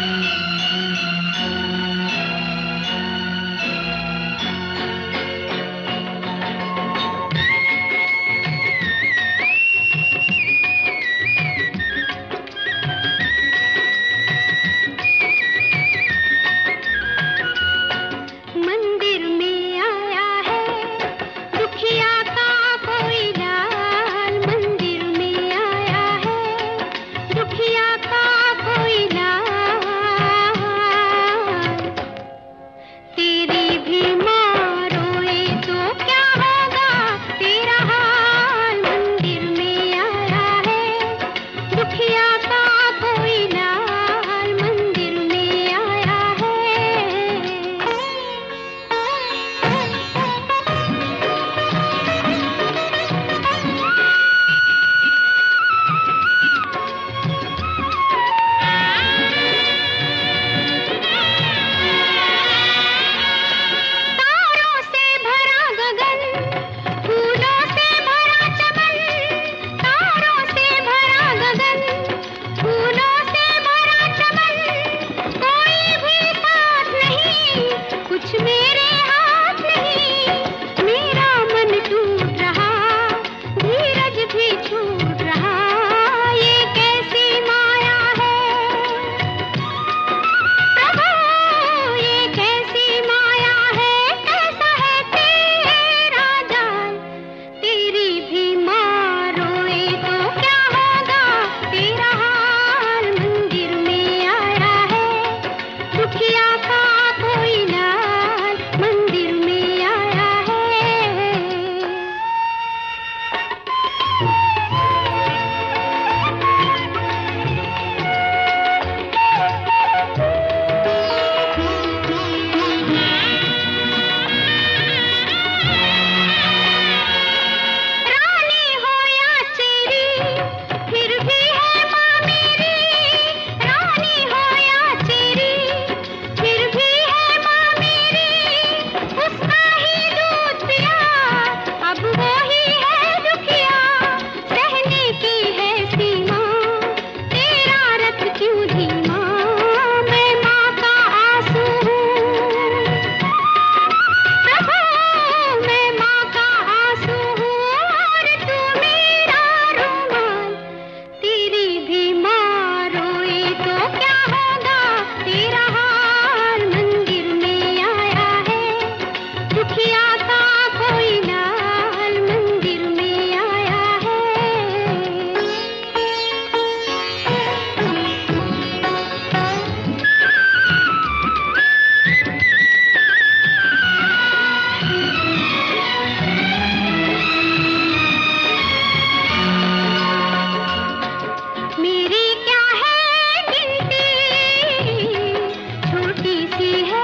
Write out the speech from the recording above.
Mm-hmm. में की है